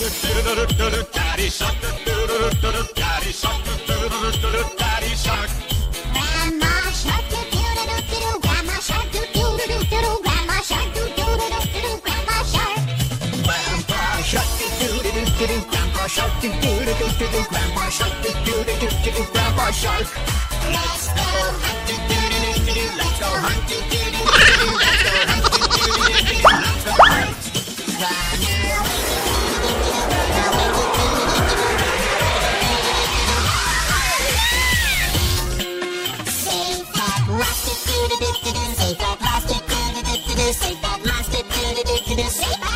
Daddy shark, daddy shark, daddy shark. Grandma shark. Grandma shark. Grandma shark. Grandma shark. Grandpa shark. Grandpa shark. Grandpa shark. Grandpa shark. Let's go hunt doo doo doo doo doo. Let's go hunt doo doo doo doo doo. Let's go hunt doo doo doo doo doo. Let's go hunt. That monster doo doo doo doo doo. Save that monster doo doo doo doo doo. Save that monster doo doo doo doo doo. Save that